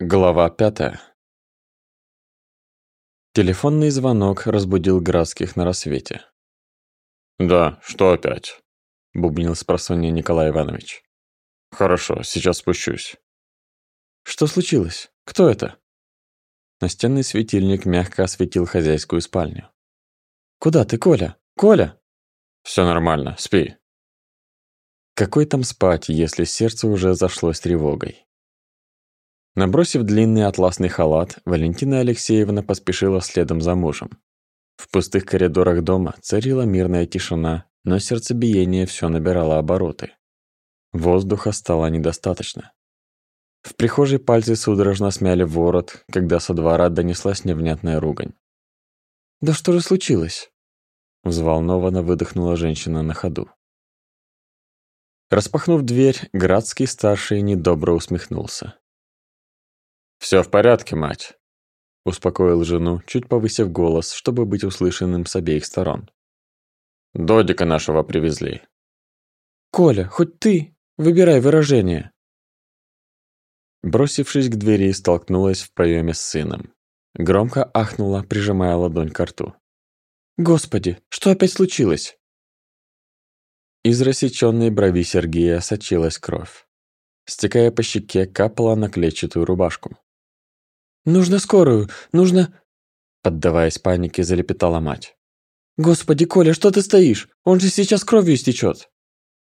Глава пятая. Телефонный звонок разбудил Градских на рассвете. «Да, что опять?» – бубнил с просонья Николай Иванович. «Хорошо, сейчас спущусь». «Что случилось? Кто это?» Настенный светильник мягко осветил хозяйскую спальню. «Куда ты, Коля? Коля?» «Все нормально, спи». Какой там спать, если сердце уже зашлось тревогой? Набросив длинный атласный халат, Валентина Алексеевна поспешила следом за мужем. В пустых коридорах дома царила мирная тишина, но сердцебиение все набирало обороты. Воздуха стало недостаточно. В прихожей пальцы судорожно смяли ворот, когда со двора донеслась невнятная ругань. «Да что же случилось?» Взволнованно выдохнула женщина на ходу. Распахнув дверь, Градский старший недобро усмехнулся. Все в порядке, мать», — успокоил жену, чуть повысив голос, чтобы быть услышанным с обеих сторон. «Додика нашего привезли». «Коля, хоть ты, выбирай выражение». Бросившись к двери, столкнулась в проеме с сыном. Громко ахнула, прижимая ладонь к рту. «Господи, что опять случилось?» Из рассечённой брови Сергея сочилась кровь. Стекая по щеке, капала на клетчатую рубашку. «Нужно скорую! Нужно...» Поддаваясь панике, залепетала мать. «Господи, Коля, что ты стоишь? Он же сейчас кровью истечет!»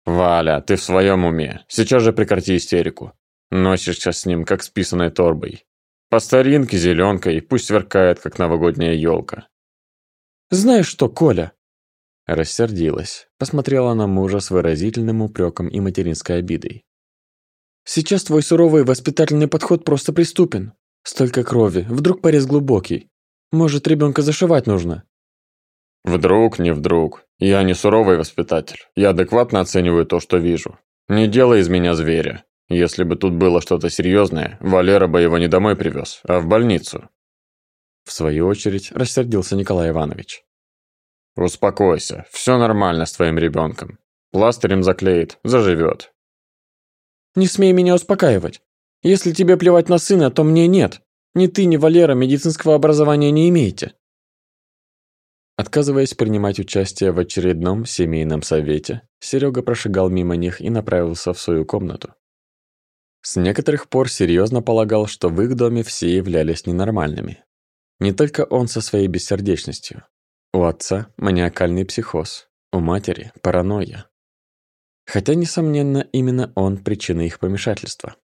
«Валя, ты в своем уме. Сейчас же прекрати истерику. Носишься с ним, как с писаной торбой. По старинке зеленкой, пусть сверкает, как новогодняя елка. «Знаешь что, Коля?» Рассердилась, посмотрела на мужа с выразительным упреком и материнской обидой. «Сейчас твой суровый воспитательный подход просто преступен. Столько крови, вдруг порез глубокий. Может, ребенка зашивать нужно? Вдруг, не вдруг. Я не суровый воспитатель. Я адекватно оцениваю то, что вижу. Не делай из меня зверя. Если бы тут было что-то серьезное, Валера бы его не домой привез, а в больницу. В свою очередь рассердился Николай Иванович. Успокойся, все нормально с твоим ребенком. Пластырем заклеит, заживет. Не смей меня успокаивать. Если тебе плевать на сына, то мне нет. Ни ты, ни Валера медицинского образования не имеете. Отказываясь принимать участие в очередном семейном совете, Серега прошагал мимо них и направился в свою комнату. С некоторых пор серьезно полагал, что в их доме все являлись ненормальными. Не только он со своей бессердечностью. У отца маниакальный психоз, у матери паранойя. Хотя, несомненно, именно он причина их помешательства.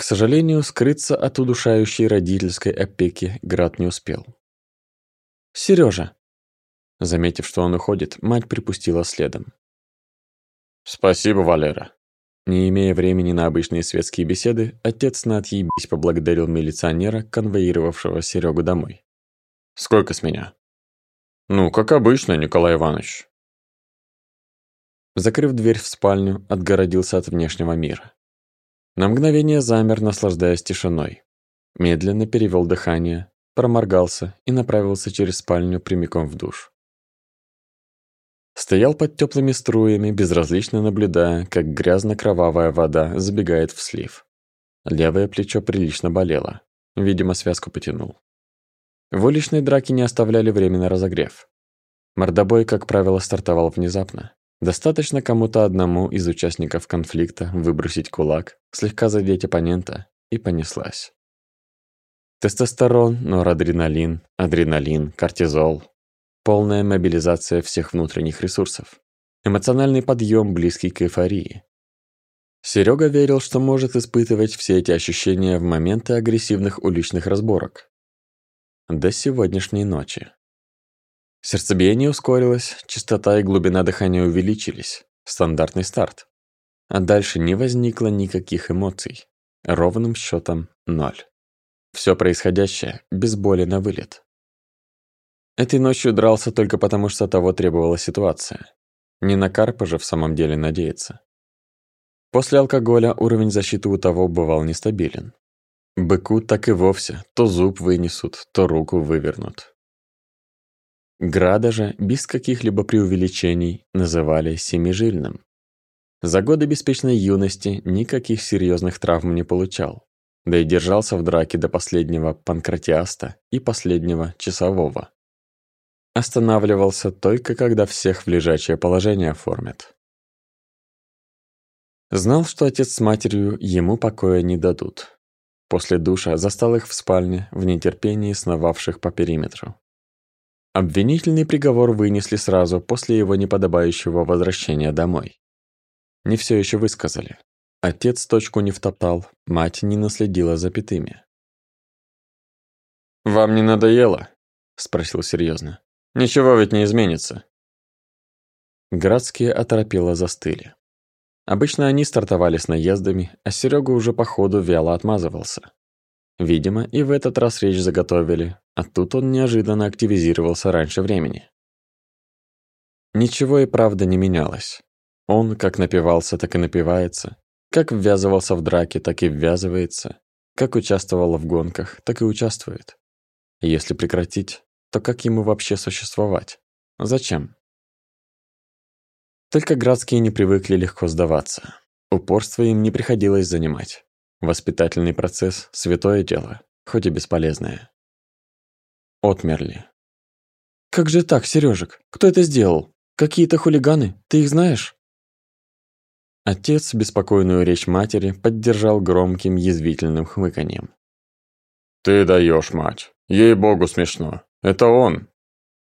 К сожалению, скрыться от удушающей родительской опеки Град не успел. «Серёжа!» Заметив, что он уходит, мать припустила следом. «Спасибо, Валера!» Не имея времени на обычные светские беседы, отец на отъебись поблагодарил милиционера, конвоировавшего Серегу домой. «Сколько с меня?» «Ну, как обычно, Николай Иванович». Закрыв дверь в спальню, отгородился от внешнего мира. На мгновение замер, наслаждаясь тишиной. Медленно перевел дыхание, проморгался и направился через спальню прямиком в душ. Стоял под теплыми струями, безразлично наблюдая, как грязно-кровавая вода забегает в слив. Левое плечо прилично болело. Видимо, связку потянул. В уличной драке не оставляли время на разогрев. Мордобой, как правило, стартовал внезапно. Достаточно кому-то одному из участников конфликта выбросить кулак, слегка задеть оппонента, и понеслась. Тестостерон, норадреналин, адреналин, кортизол. Полная мобилизация всех внутренних ресурсов. Эмоциональный подъем, близкий к эйфории. Серега верил, что может испытывать все эти ощущения в моменты агрессивных уличных разборок. До сегодняшней ночи. Сердцебиение ускорилось, частота и глубина дыхания увеличились. Стандартный старт. А дальше не возникло никаких эмоций. Ровным счетом ноль. Все происходящее без боли на вылет. Этой ночью дрался только потому, что того требовала ситуация. Не на Карпа же в самом деле надеяться. После алкоголя уровень защиты у того бывал нестабилен. Быку так и вовсе то зуб вынесут, то руку вывернут. Града же, без каких-либо преувеличений, называли семижильным. За годы беспечной юности никаких серьезных травм не получал. да и держался в драке до последнего панкратиаста и последнего часового. Останавливался только когда всех в лежачее положение оформят. Знал, что отец с матерью ему покоя не дадут. После душа застал их в спальне, в нетерпении сновавших по периметру. Обвинительный приговор вынесли сразу после его неподобающего возвращения домой. Не все еще высказали. Отец точку не втоптал, мать не наследила за пятыми. «Вам не надоело?» – спросил серьезно. «Ничего ведь не изменится». Градские оторопело застыли. Обычно они стартовали с наездами, а Серега уже по ходу вяло отмазывался. Видимо, и в этот раз речь заготовили, а тут он неожиданно активизировался раньше времени. Ничего и правда не менялось. Он как напивался, так и напивается, как ввязывался в драки, так и ввязывается, как участвовал в гонках, так и участвует. Если прекратить, то как ему вообще существовать? Зачем? Только градские не привыкли легко сдаваться. Упорство им не приходилось занимать. Воспитательный процесс – святое дело, хоть и бесполезное. Отмерли. «Как же так, Сережек? Кто это сделал? Какие-то хулиганы? Ты их знаешь?» Отец беспокойную речь матери поддержал громким язвительным хмыканьем. «Ты даешь, мать. Ей-богу смешно. Это он,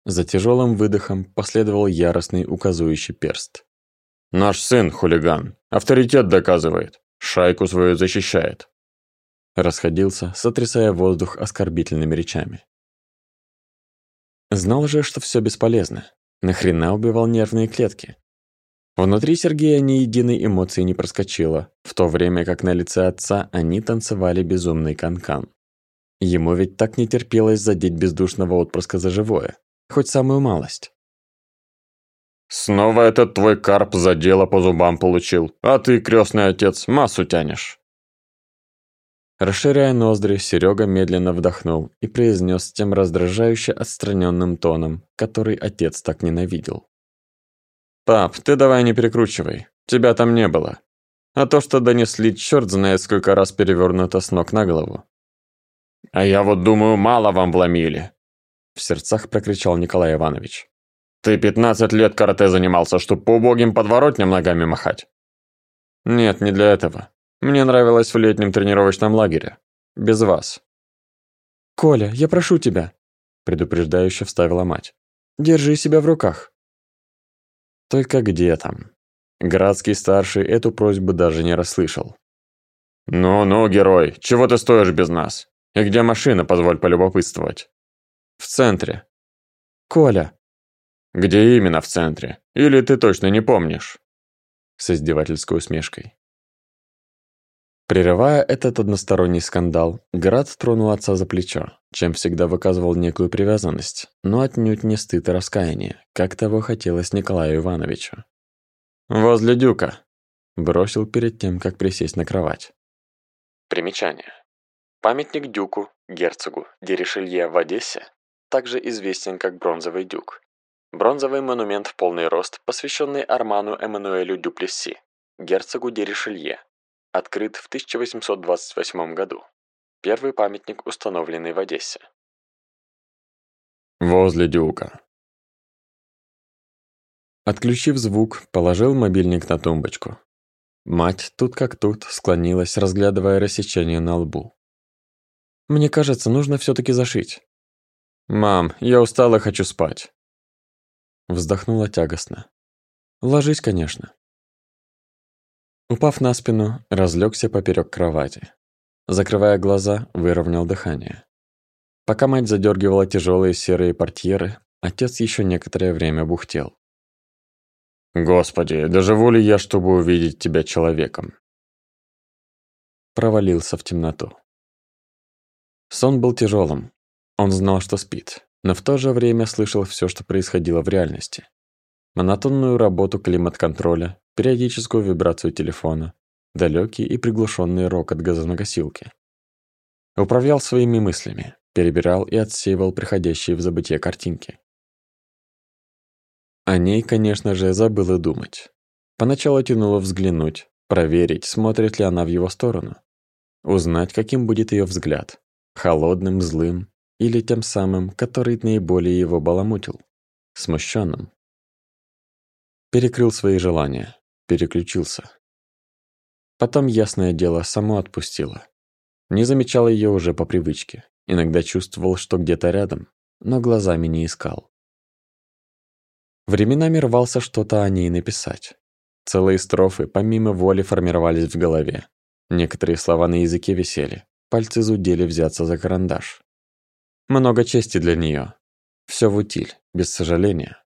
за тяжелым выдохом последовал яростный указующий перст. «Наш сын хулиган. Авторитет доказывает. Шайку свою защищает». Расходился, сотрясая воздух оскорбительными речами. Знал же, что все бесполезно. Нахрена убивал нервные клетки? Внутри Сергея ни единой эмоции не проскочило, в то время как на лице отца они танцевали безумный канкан. -кан. Ему ведь так не терпелось задеть бездушного отпрыска за живое. Хоть самую малость. «Снова этот твой карп за дело по зубам получил, а ты, крестный отец, массу тянешь». Расширяя ноздри, Серега медленно вдохнул и произнес тем раздражающе отстраненным тоном, который отец так ненавидел. «Пап, ты давай не перекручивай, тебя там не было. А то, что донесли, черт знает сколько раз перевернуто с ног на голову. А я вот думаю, мало вам вломили. В сердцах прокричал Николай Иванович. «Ты пятнадцать лет карате занимался, чтоб по убогим подворотням ногами махать?» «Нет, не для этого. Мне нравилось в летнем тренировочном лагере. Без вас». «Коля, я прошу тебя», – предупреждающе вставила мать. «Держи себя в руках». Только где там? Градский старший эту просьбу даже не расслышал. «Ну-ну, герой, чего ты стоишь без нас? И где машина, позволь полюбопытствовать?» В центре. Коля. Где именно в центре? Или ты точно не помнишь? С издевательской усмешкой. Прерывая этот односторонний скандал, Град тронул отца за плечо, чем всегда выказывал некую привязанность, но отнюдь не стыд и раскаяние, как того хотелось Николаю Ивановичу. «Возле дюка», – бросил перед тем, как присесть на кровать. Примечание. Памятник дюку, герцогу, Деришелье в Одессе также известен как Бронзовый дюк. Бронзовый монумент в полный рост, посвященный Арману Эммануэлю Дюплесси, герцогу де Ришелье, открыт в 1828 году. Первый памятник, установленный в Одессе. Возле дюка. Отключив звук, положил мобильник на тумбочку. Мать тут как тут склонилась, разглядывая рассечение на лбу. «Мне кажется, нужно все таки зашить. «Мам, я устала хочу спать». Вздохнула тягостно. «Ложись, конечно». Упав на спину, разлегся поперек кровати. Закрывая глаза, выровнял дыхание. Пока мать задергивала тяжелые серые портьеры, отец еще некоторое время бухтел. «Господи, доживу ли я, чтобы увидеть тебя человеком?» Провалился в темноту. Сон был тяжелым, он знал, что спит, но в то же время слышал все, что происходило в реальности. Монотонную работу климат-контроля, периодическую вибрацию телефона, далекий и приглушенный рокот газонокосилки. Управлял своими мыслями, перебирал и отсеивал приходящие в забытие картинки. О ней, конечно же, забыл и думать. Поначалу тянуло взглянуть, проверить, смотрит ли она в его сторону. узнать, каким будет ее взгляд. Холодным, злым или тем самым, который наиболее его баламутил. Смущенным. Перекрыл свои желания. Переключился. Потом, ясное дело, само отпустило. Не замечал ее уже по привычке. Иногда чувствовал, что где-то рядом, но глазами не искал. Временами рвался что-то о ней написать. Целые строфы помимо воли формировались в голове. Некоторые слова на языке висели, пальцы зудели взяться за карандаш. Много чести для нее. Все в утиль, без сожаления.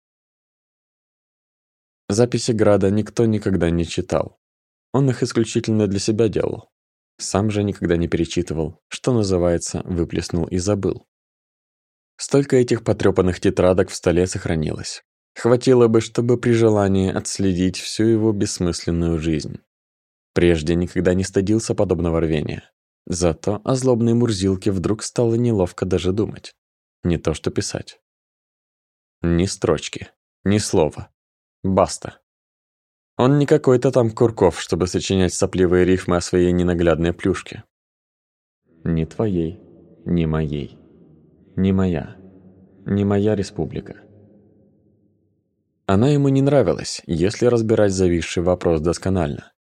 Записи Града никто никогда не читал. Он их исключительно для себя делал. Сам же никогда не перечитывал, что называется, выплеснул и забыл. Столько этих потрёпанных тетрадок в столе сохранилось. Хватило бы, чтобы при желании отследить всю его бессмысленную жизнь. Прежде никогда не стыдился подобного рвения. Зато о злобной Мурзилке вдруг стало неловко даже думать. Не то что писать. Ни строчки, ни слова. Баста. Он не какой-то там Курков, чтобы сочинять сопливые рифмы о своей ненаглядной плюшке. Ни твоей, ни моей. Не моя. Не моя республика. Она ему не нравилась, если разбирать зависший вопрос досконально.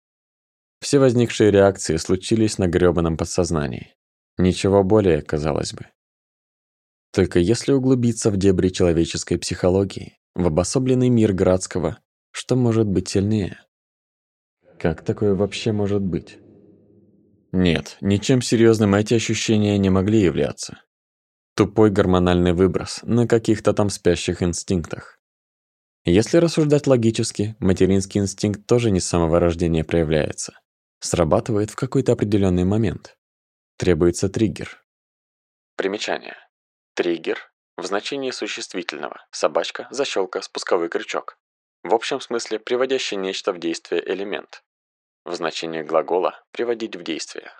Все возникшие реакции случились на грёбаном подсознании. Ничего более, казалось бы. Только если углубиться в дебри человеческой психологии, в обособленный мир Градского, что может быть сильнее? Как такое вообще может быть? Нет, ничем серьезным эти ощущения не могли являться. Тупой гормональный выброс на каких-то там спящих инстинктах. Если рассуждать логически, материнский инстинкт тоже не с самого рождения проявляется. Срабатывает в какой-то определенный момент. Требуется триггер. Примечание. Триггер в значении существительного. Собачка, защелка, спусковой крючок. В общем смысле приводящий нечто в действие элемент. В значении глагола приводить в действие.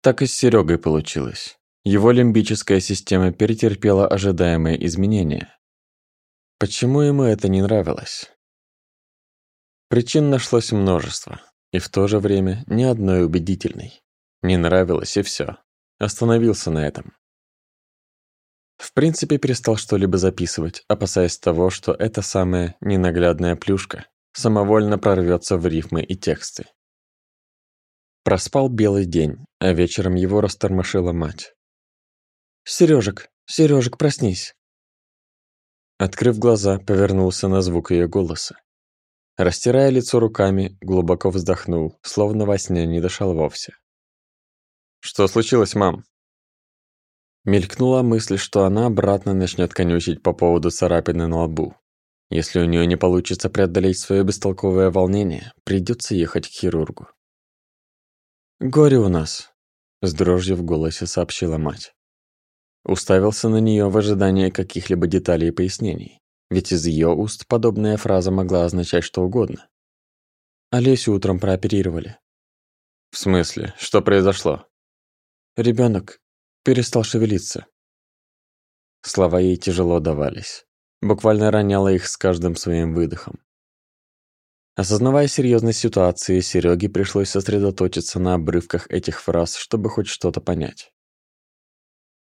Так и с Серегой получилось. Его лимбическая система перетерпела ожидаемые изменения, Почему ему это не нравилось? Причин нашлось множество, и в то же время ни одной убедительной. Не нравилось и все. Остановился на этом. В принципе, перестал что-либо записывать, опасаясь того, что эта самая ненаглядная плюшка самовольно прорвется в рифмы и тексты. Проспал белый день, а вечером его растормошила мать. «Серёжек, Серёжек, проснись!» Открыв глаза, повернулся на звук ее голоса. Растирая лицо руками, глубоко вздохнул, словно во сне не дышал вовсе. «Что случилось, мам?» Мелькнула мысль, что она обратно начнет конючить по поводу царапины на лбу. Если у нее не получится преодолеть свое бестолковое волнение, придется ехать к хирургу. «Горе у нас», — с дрожью в голосе сообщила мать. Уставился на нее в ожидании каких-либо деталей и пояснений. Ведь из ее уст подобная фраза могла означать что угодно. Олесю утром прооперировали. В смысле? Что произошло? Ребенок перестал шевелиться. Слова ей тяжело давались. Буквально роняла их с каждым своим выдохом. Осознавая серьезность ситуации, Сереге пришлось сосредоточиться на обрывках этих фраз, чтобы хоть что-то понять.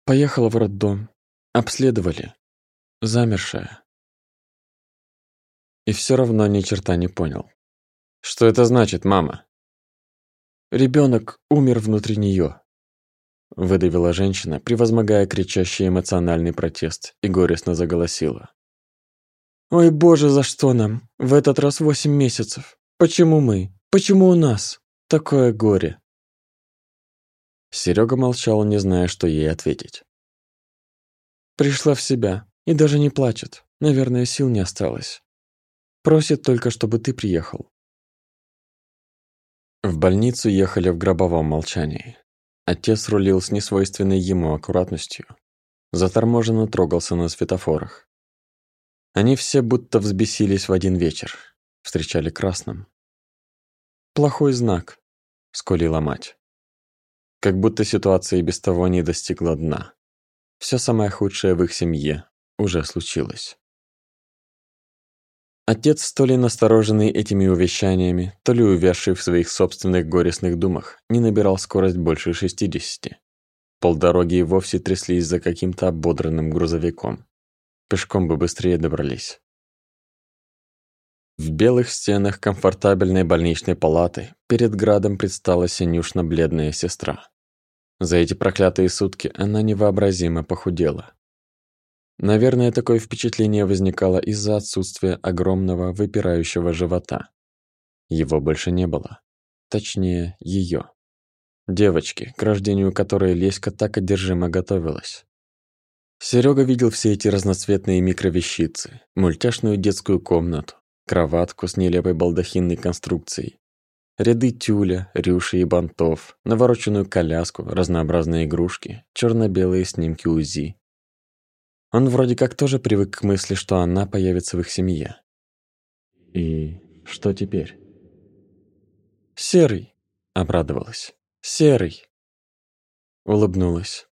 Поехала в роддом. Обследовали. Замершая. И все равно ни черта не понял. Что это значит, мама? Ребенок умер внутри нее. Выдавила женщина, превозмогая кричащий эмоциональный протест, и горестно заголосила. «Ой, боже, за что нам? В этот раз восемь месяцев. Почему мы? Почему у нас? Такое горе!» Серега молчал, не зная, что ей ответить. Пришла в себя и даже не плачет. Наверное, сил не осталось. Просит только, чтобы ты приехал. В больницу ехали в гробовом молчании. Отец рулил с несвойственной ему аккуратностью. Заторможенно трогался на светофорах. Они все будто взбесились в один вечер. Встречали красным. «Плохой знак», — скулила мать. Как будто ситуация и без того не достигла дна. Все самое худшее в их семье уже случилось. Отец, то ли настороженный этими увещаниями, то ли увязший в своих собственных горестных думах, не набирал скорость больше шестидесяти. Полдороги и вовсе тряслись за каким-то ободранным грузовиком. Пешком бы быстрее добрались. В белых стенах комфортабельной больничной палаты перед градом предстала синюшно-бледная сестра. За эти проклятые сутки она невообразимо похудела. Наверное, такое впечатление возникало из-за отсутствия огромного выпирающего живота. Его больше не было. Точнее, ее. Девочки, к рождению которой Леська так одержимо готовилась. Серега видел все эти разноцветные микровещицы, мультяшную детскую комнату, кроватку с нелепой балдахинной конструкцией, ряды тюля, рюши и бантов, навороченную коляску, разнообразные игрушки, черно белые снимки УЗИ. Он вроде как тоже привык к мысли, что она появится в их семье. И что теперь? «Серый!» — обрадовалась. «Серый!» Улыбнулась.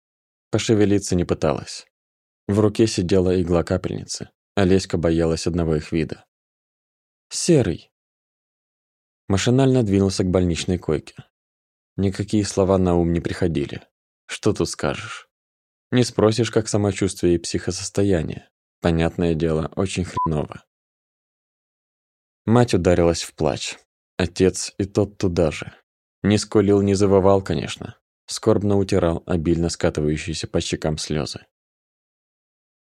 Пошевелиться не пыталась. В руке сидела игла капельницы. Олеська боялась одного их вида. «Серый!» Машинально двинулся к больничной койке. Никакие слова на ум не приходили. Что тут скажешь? Не спросишь, как самочувствие и психосостояние. Понятное дело, очень хреново. Мать ударилась в плач. Отец и тот туда же. Не скулил, не завывал, конечно. Скорбно утирал обильно скатывающиеся по щекам слезы.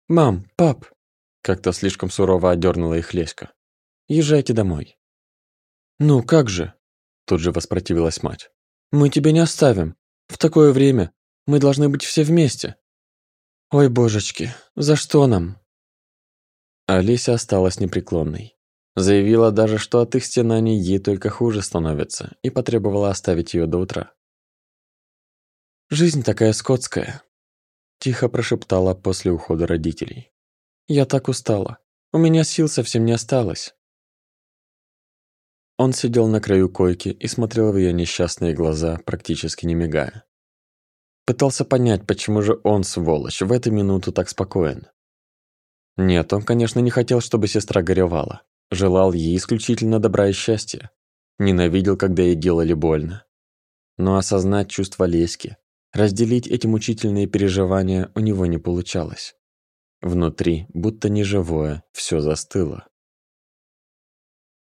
«Мам, пап!» Как-то слишком сурово одернула их Леська. «Езжайте домой». «Ну, как же?» Тут же воспротивилась мать. «Мы тебя не оставим. В такое время мы должны быть все вместе». «Ой, божечки, за что нам?» Олеся осталась непреклонной. Заявила даже, что от их стенаний ей только хуже становится, и потребовала оставить ее до утра. «Жизнь такая скотская», – тихо прошептала после ухода родителей. «Я так устала. У меня сил совсем не осталось». Он сидел на краю койки и смотрел в ее несчастные глаза, практически не мигая. Пытался понять, почему же он, сволочь, в эту минуту так спокоен. Нет, он, конечно, не хотел, чтобы сестра горевала. Желал ей исключительно добра и счастья. Ненавидел, когда ей делали больно. Но осознать чувства Леськи, разделить эти мучительные переживания у него не получалось. Внутри, будто неживое, все застыло.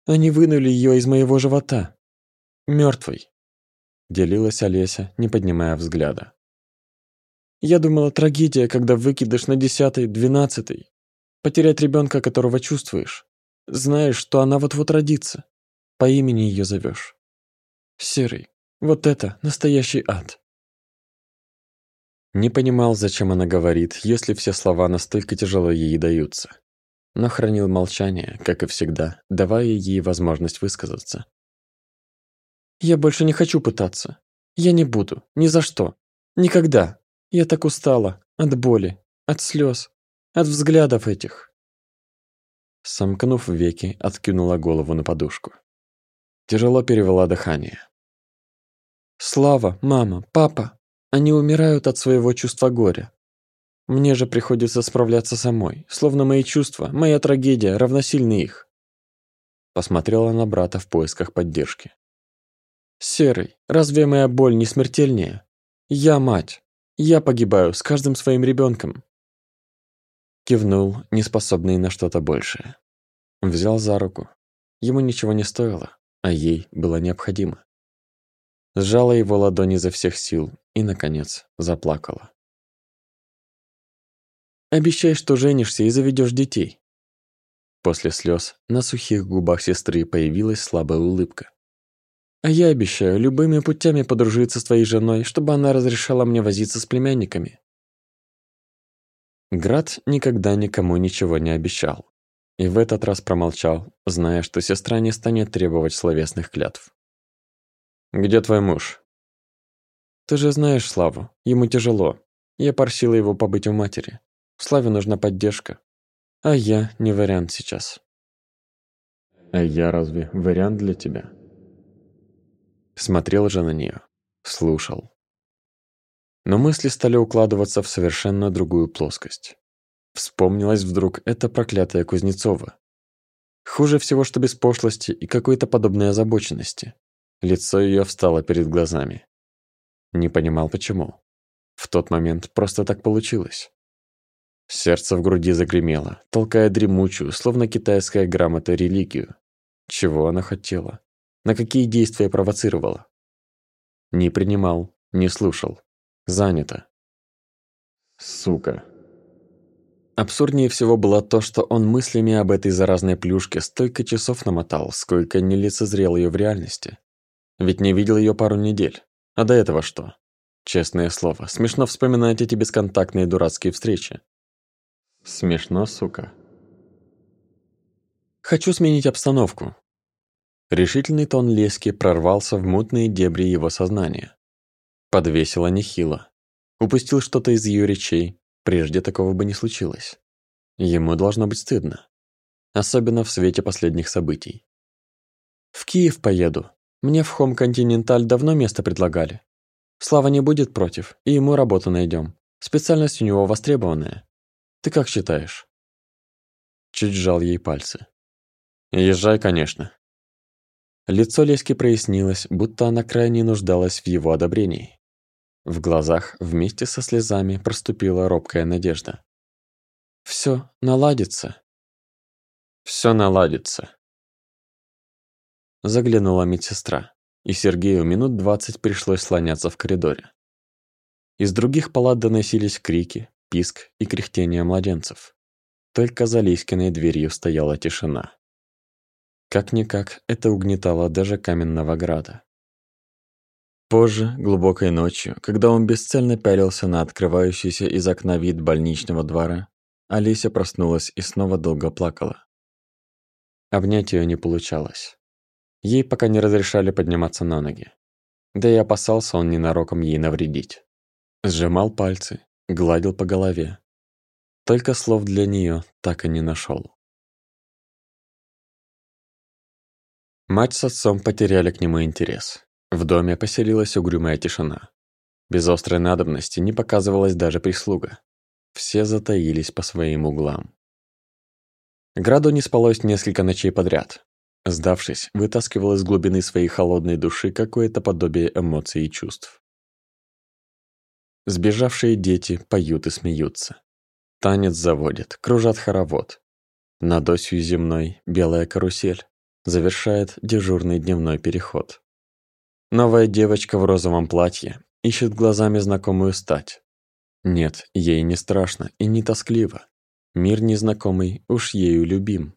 «Они вынули ее из моего живота. Мертвой», — делилась Олеся, не поднимая взгляда. «Я думала, трагедия, когда выкидыш на десятый, двенадцатый. Потерять ребенка, которого чувствуешь. Знаешь, что она вот-вот родится. По имени ее зовешь. Серый, вот это настоящий ад. Не понимал, зачем она говорит, если все слова настолько тяжело ей даются. Но хранил молчание, как и всегда, давая ей возможность высказаться. «Я больше не хочу пытаться. Я не буду. Ни за что. Никогда. Я так устала. От боли. От слез. От взглядов этих. Сомкнув веки, откинула голову на подушку. Тяжело перевела дыхание. «Слава, мама, папа, они умирают от своего чувства горя. Мне же приходится справляться самой, словно мои чувства, моя трагедия равносильны их». Посмотрела на брата в поисках поддержки. «Серый, разве моя боль не смертельнее? Я мать. Я погибаю с каждым своим ребенком. Кивнул, неспособный на что-то большее. Взял за руку. Ему ничего не стоило, а ей было необходимо. Сжала его ладони изо всех сил и, наконец, заплакала. «Обещай, что женишься и заведешь детей». После слез на сухих губах сестры появилась слабая улыбка. «А я обещаю любыми путями подружиться с твоей женой, чтобы она разрешала мне возиться с племянниками. Град никогда никому ничего не обещал. И в этот раз промолчал, зная, что сестра не станет требовать словесных клятв. «Где твой муж?» «Ты же знаешь Славу, ему тяжело. Я просила его побыть у матери. Славе нужна поддержка. А я не вариант сейчас». «А я разве вариант для тебя?» Смотрел же на нее, слушал. Но мысли стали укладываться в совершенно другую плоскость. Вспомнилась вдруг эта проклятая Кузнецова. Хуже всего, что без пошлости и какой-то подобной озабоченности. Лицо ее встало перед глазами. Не понимал, почему. В тот момент просто так получилось. Сердце в груди загремело, толкая дремучую, словно китайская грамота, религию. Чего она хотела? На какие действия провоцировала? Не принимал, не слушал. Занято. Сука. Абсурднее всего было то, что он мыслями об этой заразной плюшке столько часов намотал, сколько не лицезрел ее в реальности. Ведь не видел ее пару недель. А до этого что? Честное слово, смешно вспоминать эти бесконтактные дурацкие встречи. Смешно, сука. Хочу сменить обстановку. Решительный тон Лески прорвался в мутные дебри его сознания. Подвесило нехило. Упустил что-то из ее речей, прежде такого бы не случилось. Ему должно быть стыдно. Особенно в свете последних событий. В Киев поеду. Мне в Хом Континенталь давно место предлагали. Слава не будет против, и ему работу найдем. Специальность у него востребованная. Ты как считаешь?» Чуть сжал ей пальцы. «Езжай, конечно». Лицо Леськи прояснилось, будто она крайне нуждалась в его одобрении. В глазах вместе со слезами проступила робкая надежда. «Всё наладится». «Всё наладится». Заглянула медсестра и Сергею минут двадцать пришлось слоняться в коридоре. Из других палат доносились крики, писк и кряхтение младенцев. Только за Лиськиной дверью стояла тишина. Как-никак, это угнетало даже каменного града. Позже, глубокой ночью, когда он бесцельно пялился на открывающийся из окна вид больничного двора, Олеся проснулась и снова долго плакала. Обнять ее не получалось. Ей пока не разрешали подниматься на ноги. Да и опасался он ненароком ей навредить. Сжимал пальцы, гладил по голове. Только слов для нее так и не нашел. Мать с отцом потеряли к нему интерес. В доме поселилась угрюмая тишина. Без острой надобности не показывалась даже прислуга. Все затаились по своим углам. Граду не спалось несколько ночей подряд. Сдавшись, вытаскивал из глубины своей холодной души какое-то подобие эмоций и чувств. Сбежавшие дети поют и смеются. Танец заводят, кружат хоровод. Над осью земной белая карусель завершает дежурный дневной переход. Новая девочка в розовом платье ищет глазами знакомую стать. Нет, ей не страшно и не тоскливо. Мир незнакомый уж ею любим.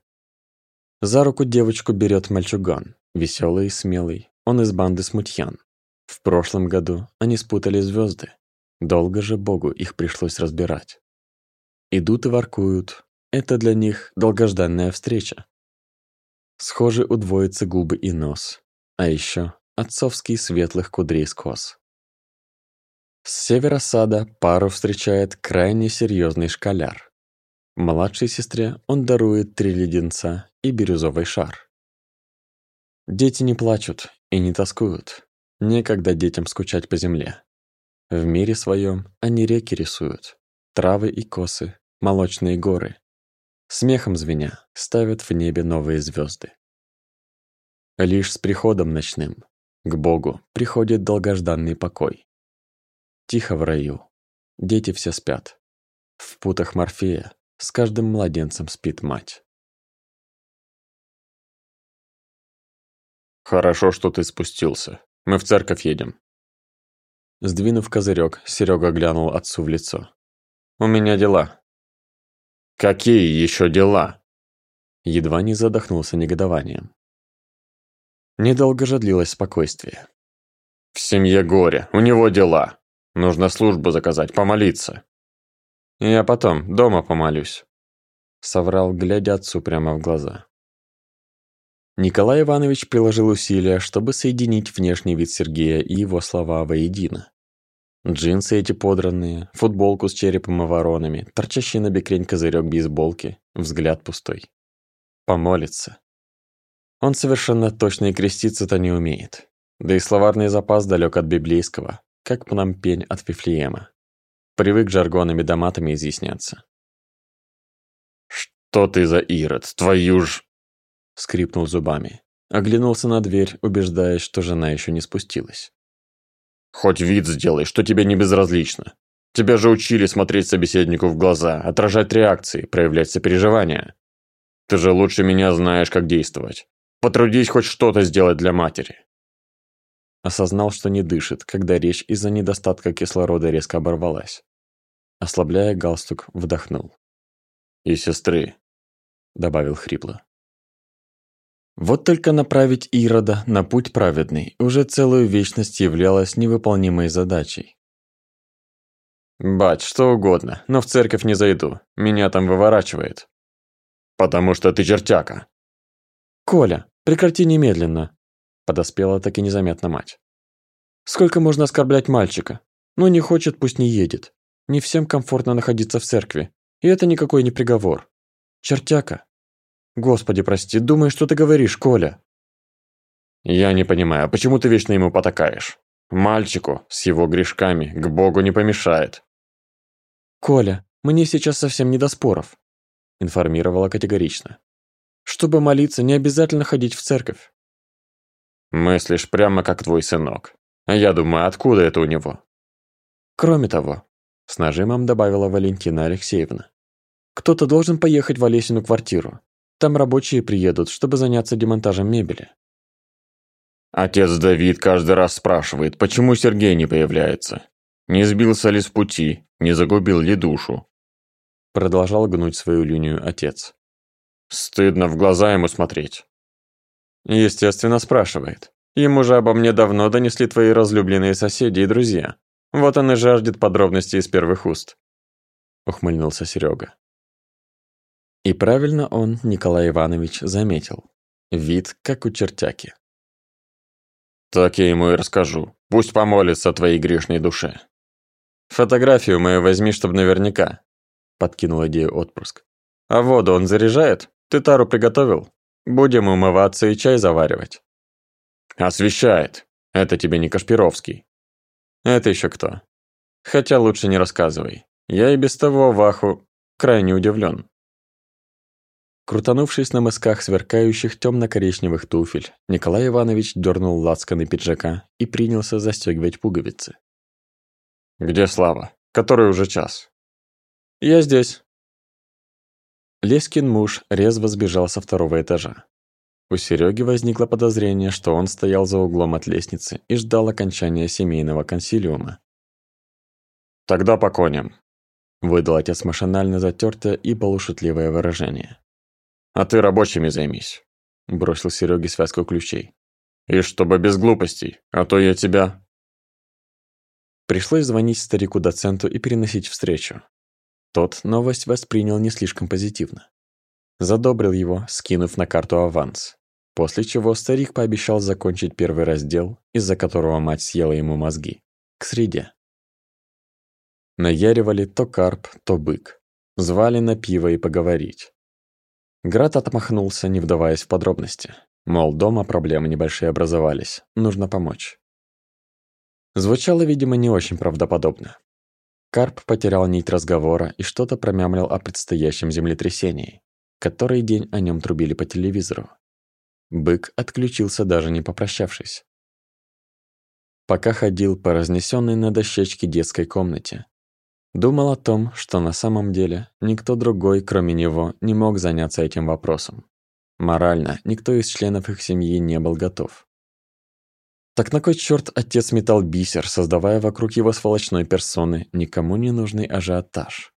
За руку девочку берет мальчуган, веселый и смелый, он из банды смутьян. В прошлом году они спутали звезды, долго же Богу их пришлось разбирать. Идут и воркуют, это для них долгожданная встреча. Схожи удвоятся губы и нос, а еще отцовский светлых кудрей скос. С севера сада пару встречает крайне серьезный школяр. Младшей сестре он дарует три леденца и бирюзовый шар. Дети не плачут и не тоскуют. Некогда детям скучать по земле. В мире своем они реки рисуют, травы и косы, молочные горы. Смехом звеня ставят в небе новые звезды. Лишь с приходом ночным к Богу приходит долгожданный покой. Тихо в раю, дети все спят. В путах Морфея с каждым младенцем спит мать. «Хорошо, что ты спустился. Мы в церковь едем». Сдвинув козырек, Серега глянул отцу в лицо. «У меня дела». «Какие еще дела?» Едва не задохнулся негодованием. Недолго же длилось спокойствие. «В семье горе, у него дела. Нужно службу заказать, помолиться». «Я потом, дома помолюсь», — соврал, глядя отцу прямо в глаза. Николай Иванович приложил усилия, чтобы соединить внешний вид Сергея и его слова воедино. Джинсы эти подранные, футболку с черепом и воронами, торчащий на бекрень козырек бейсболки, взгляд пустой. Помолится. Он совершенно точно и креститься-то не умеет. Да и словарный запас далек от библейского, как пномпень от Вифлеема. Привык жаргонами да матами изъясняться. «Что ты за ирод, твою ж...» скрипнул зубами. Оглянулся на дверь, убеждаясь, что жена еще не спустилась. «Хоть вид сделай, что тебе не безразлично. Тебя же учили смотреть собеседнику в глаза, отражать реакции, проявлять сопереживание. Ты же лучше меня знаешь, как действовать. Потрудись хоть что-то сделать для матери». Осознал, что не дышит, когда речь из-за недостатка кислорода резко оборвалась. Ослабляя галстук, вдохнул. «И сестры», — добавил хрипло. Вот только направить Ирода на путь праведный уже целую вечность являлось невыполнимой задачей. «Бать, что угодно, но в церковь не зайду. Меня там выворачивает». «Потому что ты чертяка». «Коля, прекрати немедленно», – подоспела таки незаметно мать. «Сколько можно оскорблять мальчика? Ну не хочет, пусть не едет. Не всем комфортно находиться в церкви. И это никакой не приговор. Чертяка. Господи, прости, думай, что ты говоришь, Коля. Я не понимаю, почему ты вечно ему потакаешь? Мальчику с его грешками к Богу не помешает. Коля, мне сейчас совсем не до споров, информировала категорично. Чтобы молиться, не обязательно ходить в церковь. Мыслишь прямо как твой сынок. А я думаю, откуда это у него? Кроме того, с нажимом добавила Валентина Алексеевна. Кто-то должен поехать в Олесину квартиру. Там рабочие приедут, чтобы заняться демонтажем мебели. Отец Давид каждый раз спрашивает, почему Сергей не появляется. Не сбился ли с пути, не загубил ли душу. Продолжал гнуть свою линию отец. Стыдно в глаза ему смотреть. Естественно, спрашивает. Ему же обо мне давно донесли твои разлюбленные соседи и друзья. Вот он и жаждет подробностей из первых уст. Ухмыльнулся Серега. И правильно он, Николай Иванович, заметил. Вид, как у чертяки. «Так я ему и расскажу. Пусть помолится твоей грешной душе». «Фотографию мою возьми, чтобы наверняка», – подкинул идею отпрыск. «А воду он заряжает? Ты тару приготовил? Будем умываться и чай заваривать». «Освещает. Это тебе не Кашпировский». «Это еще кто?» «Хотя лучше не рассказывай. Я и без того Ваху крайне удивлен. Крутанувшись на мысках сверкающих темно-коричневых туфель, Николай Иванович дернул лацканы пиджака и принялся застегивать пуговицы. «Где Слава? Который уже час?» «Я здесь». Лескин муж резво сбежал со второго этажа. У Сереги возникло подозрение, что он стоял за углом от лестницы и ждал окончания семейного консилиума. «Тогда по коням», – выдал отец машинально затертое и полушутливое выражение. А ты рабочими займись», – бросил Сереге связку ключей. «И чтобы без глупостей, а то я тебя...» Пришлось звонить старику-доценту и переносить встречу. Тот новость воспринял не слишком позитивно. Задобрил его, скинув на карту аванс. После чего старик пообещал закончить первый раздел, из-за которого мать съела ему мозги, к среде. Наяривали то карп, то бык. Звали на пиво и поговорить. Град отмахнулся, не вдаваясь в подробности. Мол, дома проблемы небольшие образовались, нужно помочь. Звучало, видимо, не очень правдоподобно. Карп потерял нить разговора и что-то промямлил о предстоящем землетрясении, который день о нем трубили по телевизору. Бык отключился, даже не попрощавшись. Пока ходил по разнесенной на дощечке детской комнате, Думал о том, что на самом деле никто другой, кроме него, не мог заняться этим вопросом. Морально никто из членов их семьи не был готов. Так на кой черт отец метал бисер, создавая вокруг его сволочной персоны никому не нужный ажиотаж?